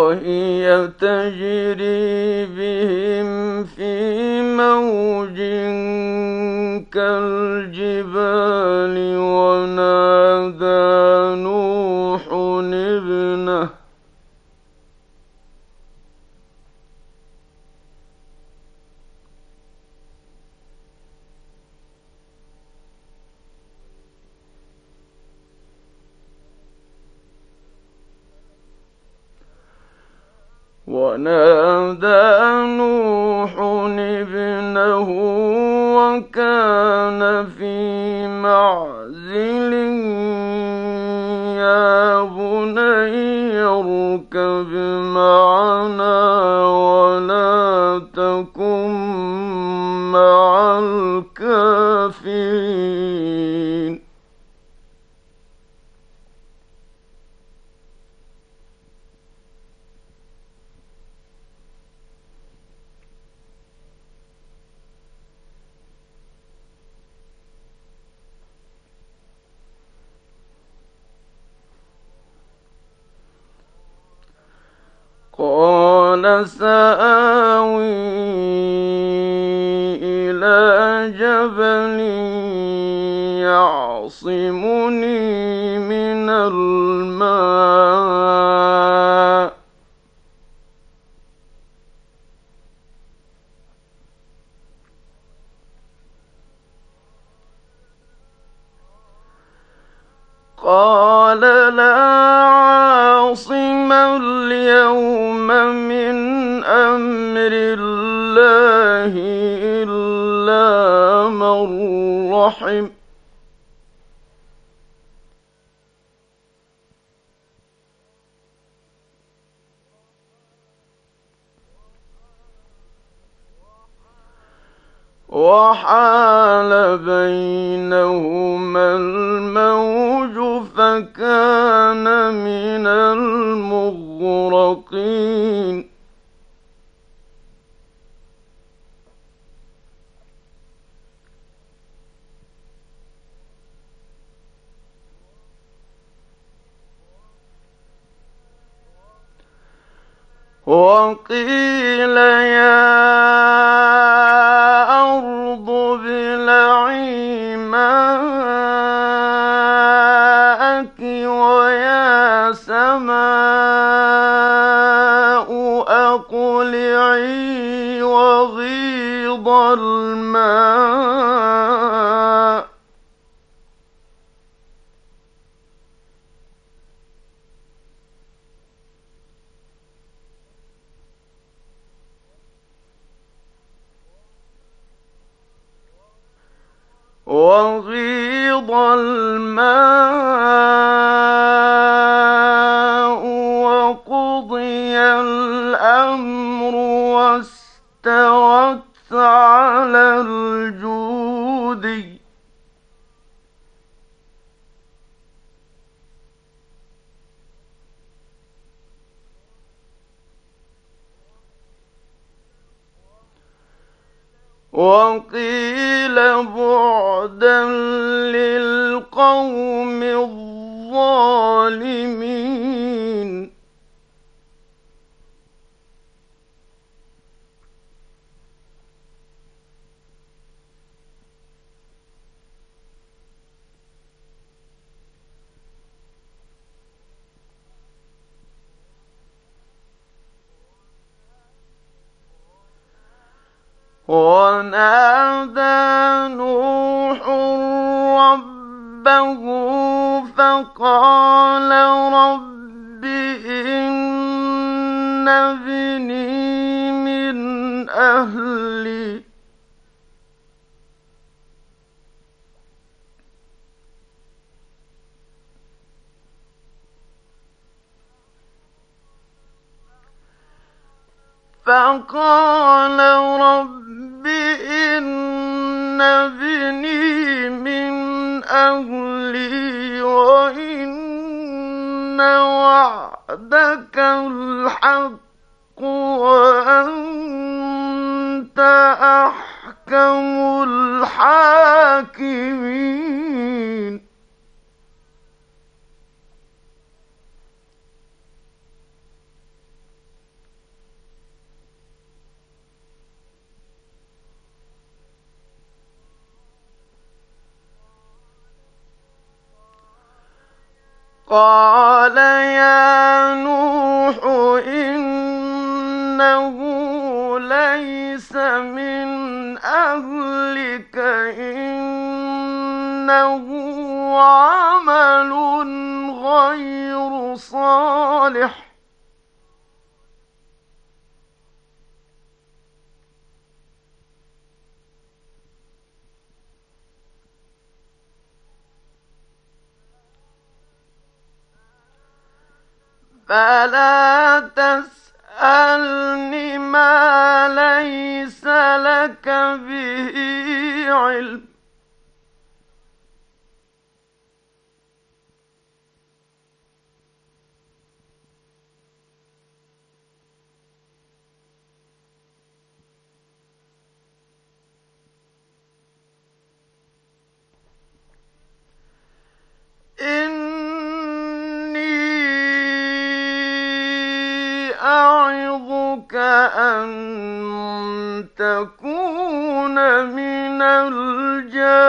وهي تجري بهم في موج كالجبال ونادى نوح ابنه ونادى نوح ابنه وكان في معزل يا بني اركب معنا قال سآوي إلى جبل يعصمني من الماء. من رحم وحال بينهما الموج فكان من المغرقين. وقيل على الجود. وقيل بعدا للقوم الظالمين. ونادى نوح ربه فقال رب إن ابني من أهلي. فقال رب إن ابني من أهلي وإن وعدك الحق وأنت أحكم الحاكمين. قال يا نوح إنه ليس من أهلك إنه عمل غير صالح فلا تسألني ما ليس لك به علم. أعظك أن تكون من الجاهلين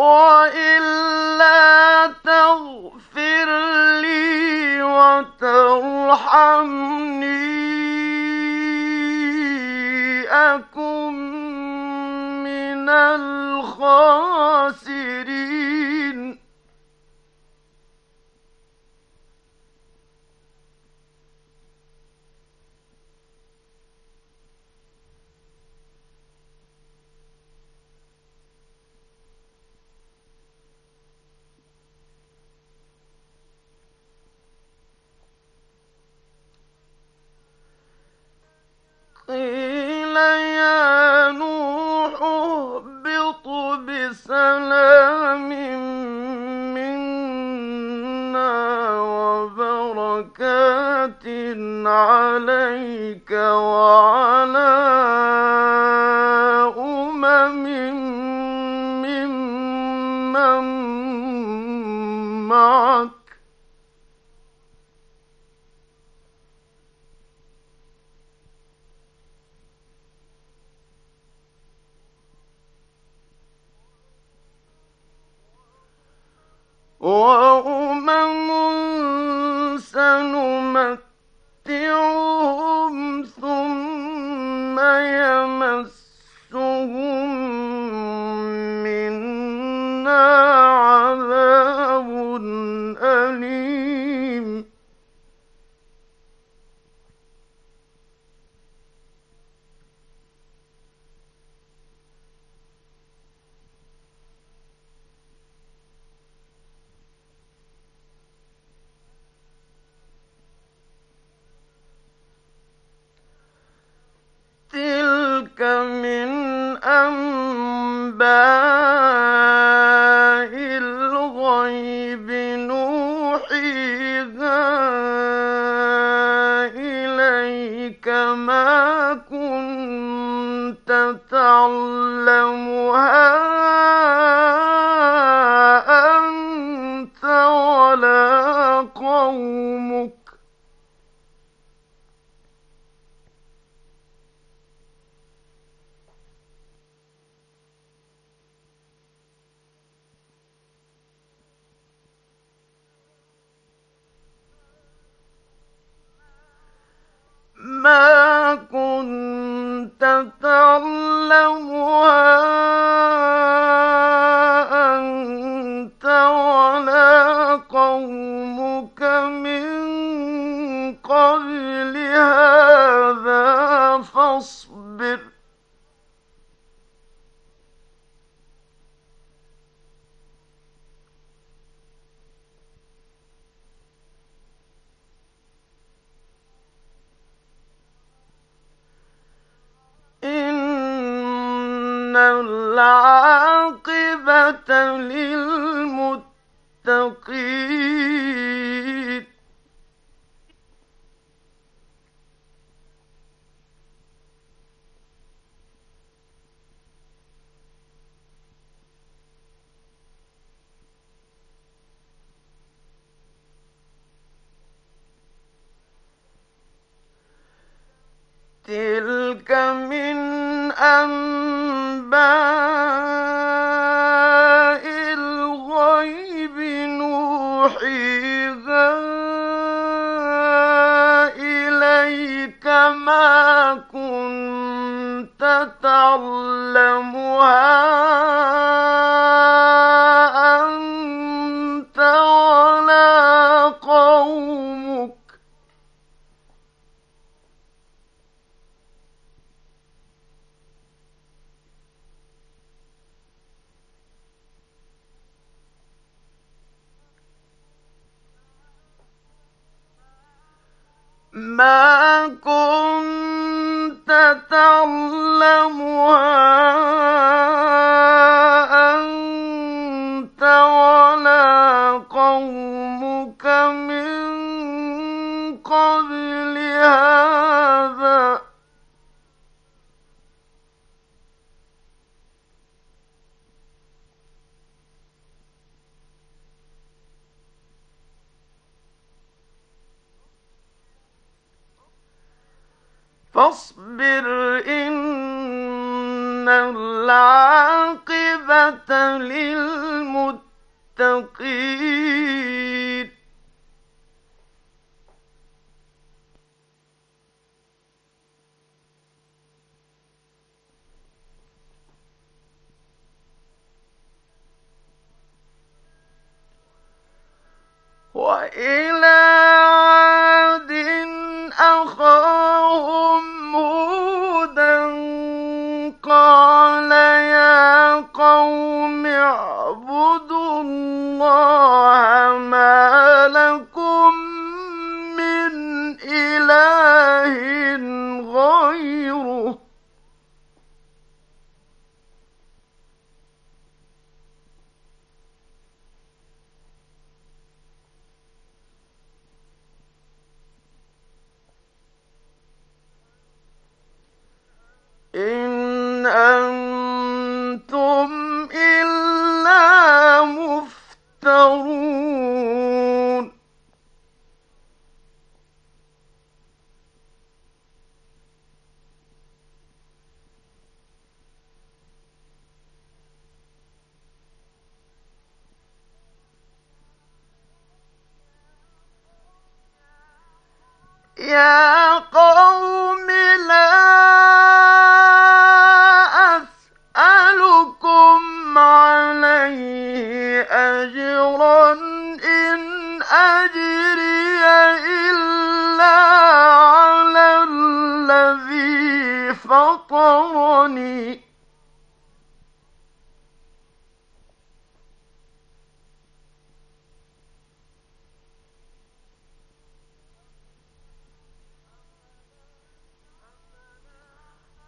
وإلا عليك وعلى one. تلك من أنباء الغيب نوحيها إليك ما كنت تعلمها. قبل هذا. فاصبر إن العاقبة للمتقين. الله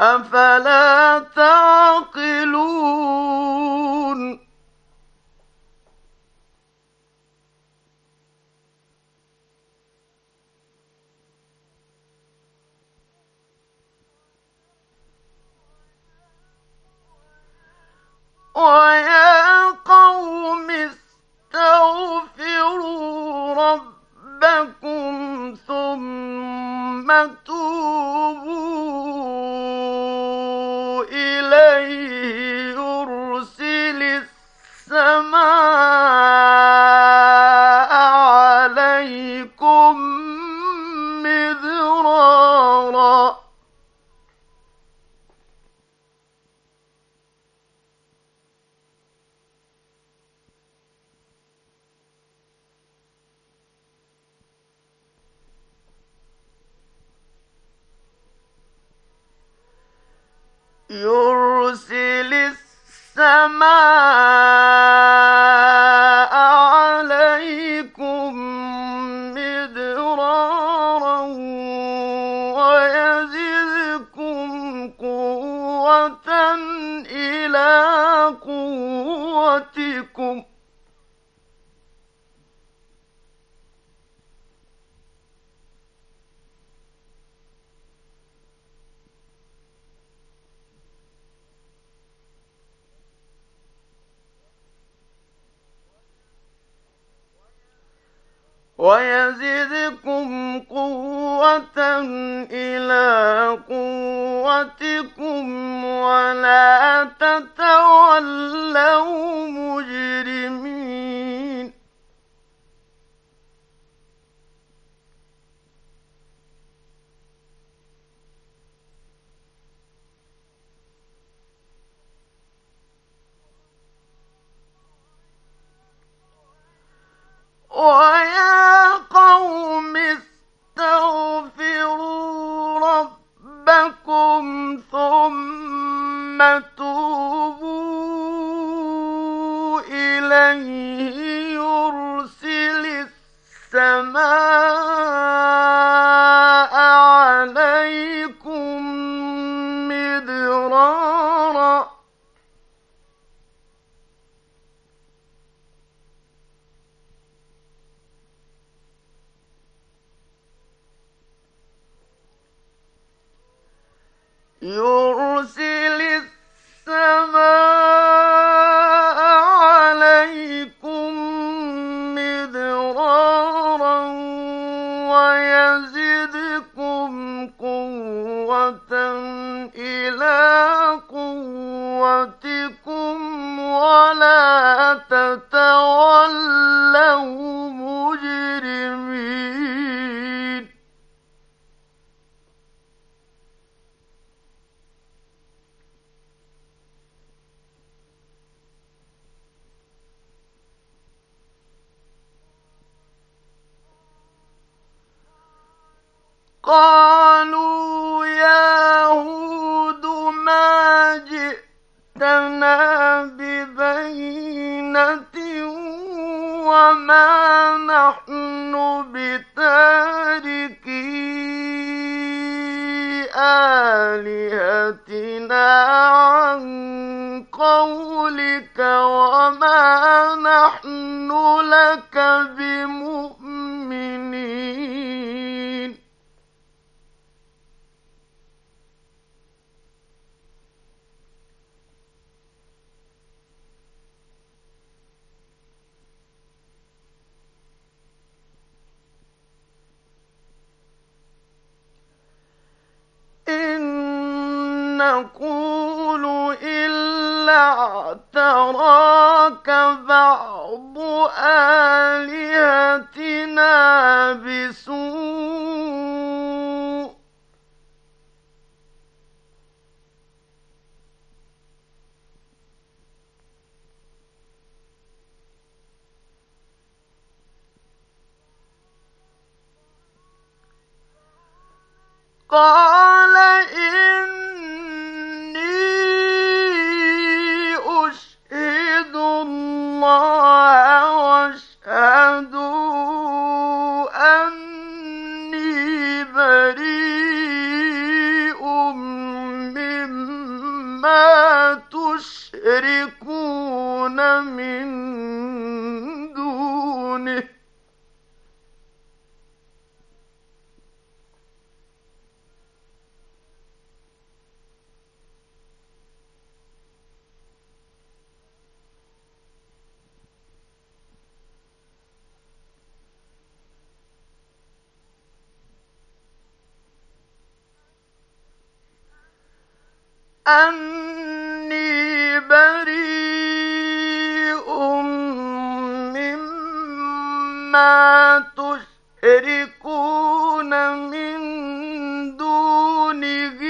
أفلا تعقلون ويزدكم قوة إلى قوتكم ولا تتولوا مجرمين. ويا قوم استغفروا ربكم ثم توبوا إليه. قالوا يا هود ما جئتنا ببينة وما نحن بتاركي عن قولك وما نحن لك بمؤمنين نقول إلا اعتراك بعض آلهتنا بسوء. قال إني الله واشهدوا أني بريء مما تشركون من دونه أني بريء مما تشركون من دونه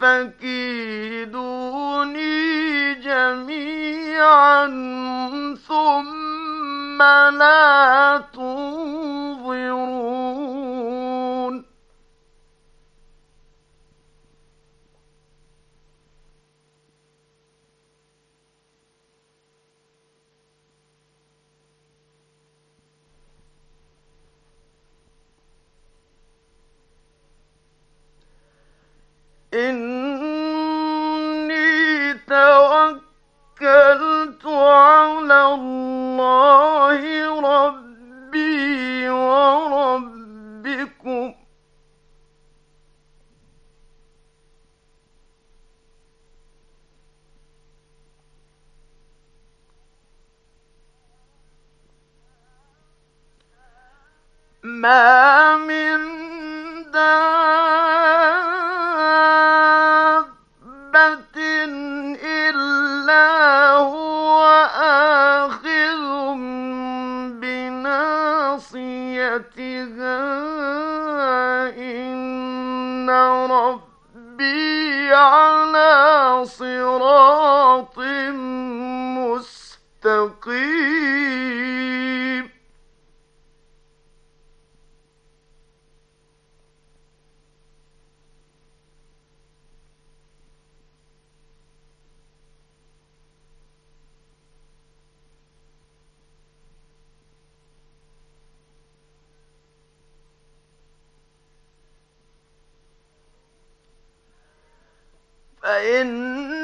فكيدوني جميعا ثم لا تنظرون إني توكلت على الله ربي وربكم. ما صراط مستقيم. فإن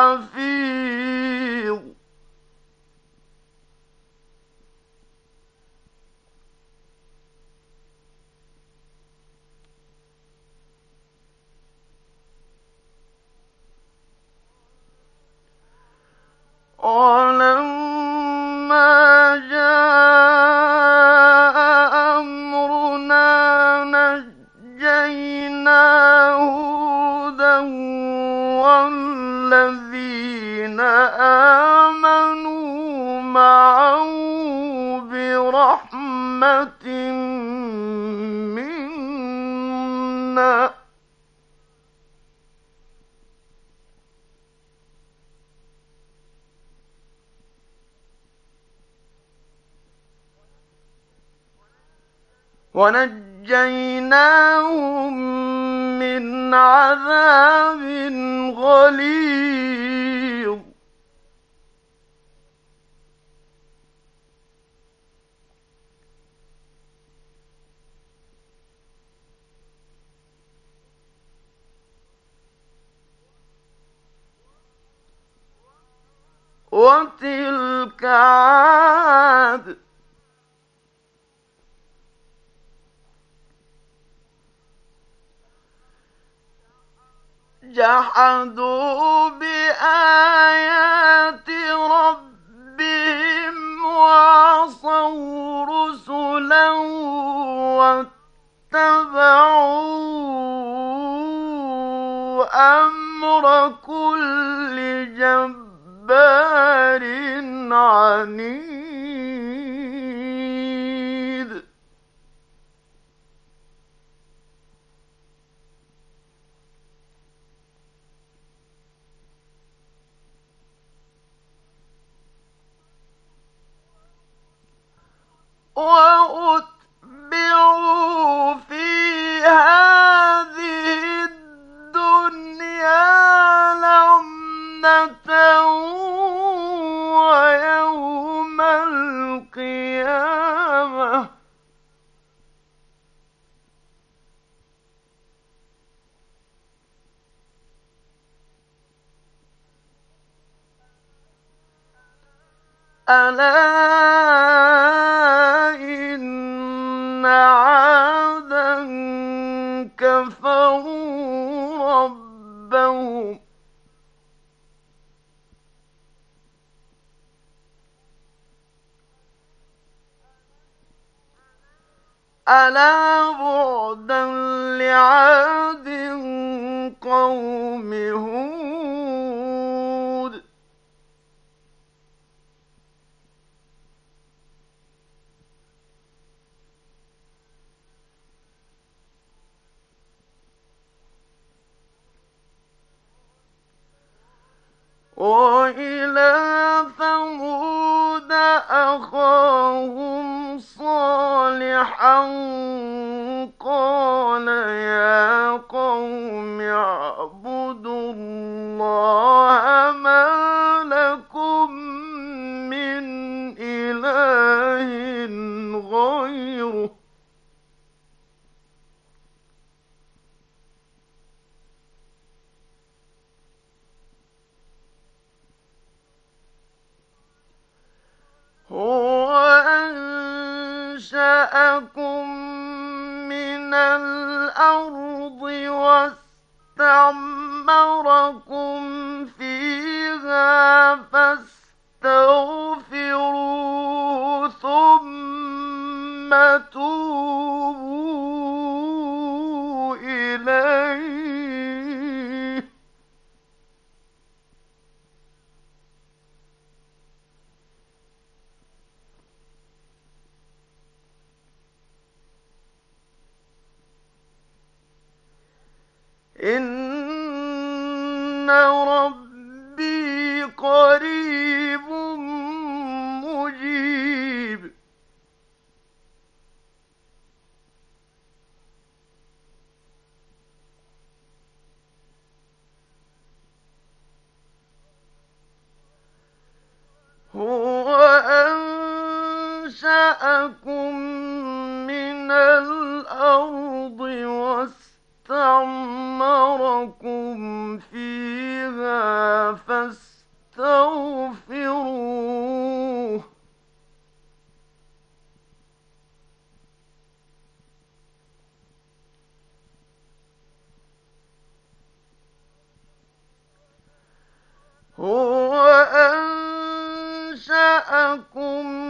حفيظ ولما جاء أمرنا نجينا هودا والذين آمنوا معه برحمة منا. ونجيناهم من عذاب غليظ. وتلك عاد جحدوا بآيات ربهم وعصوا رسلا واتبعوا أمر كل جبار عنيد. ألا إن عادا كفروا ربهم. ألا أخاهم صالحا إن ربي أنشأكم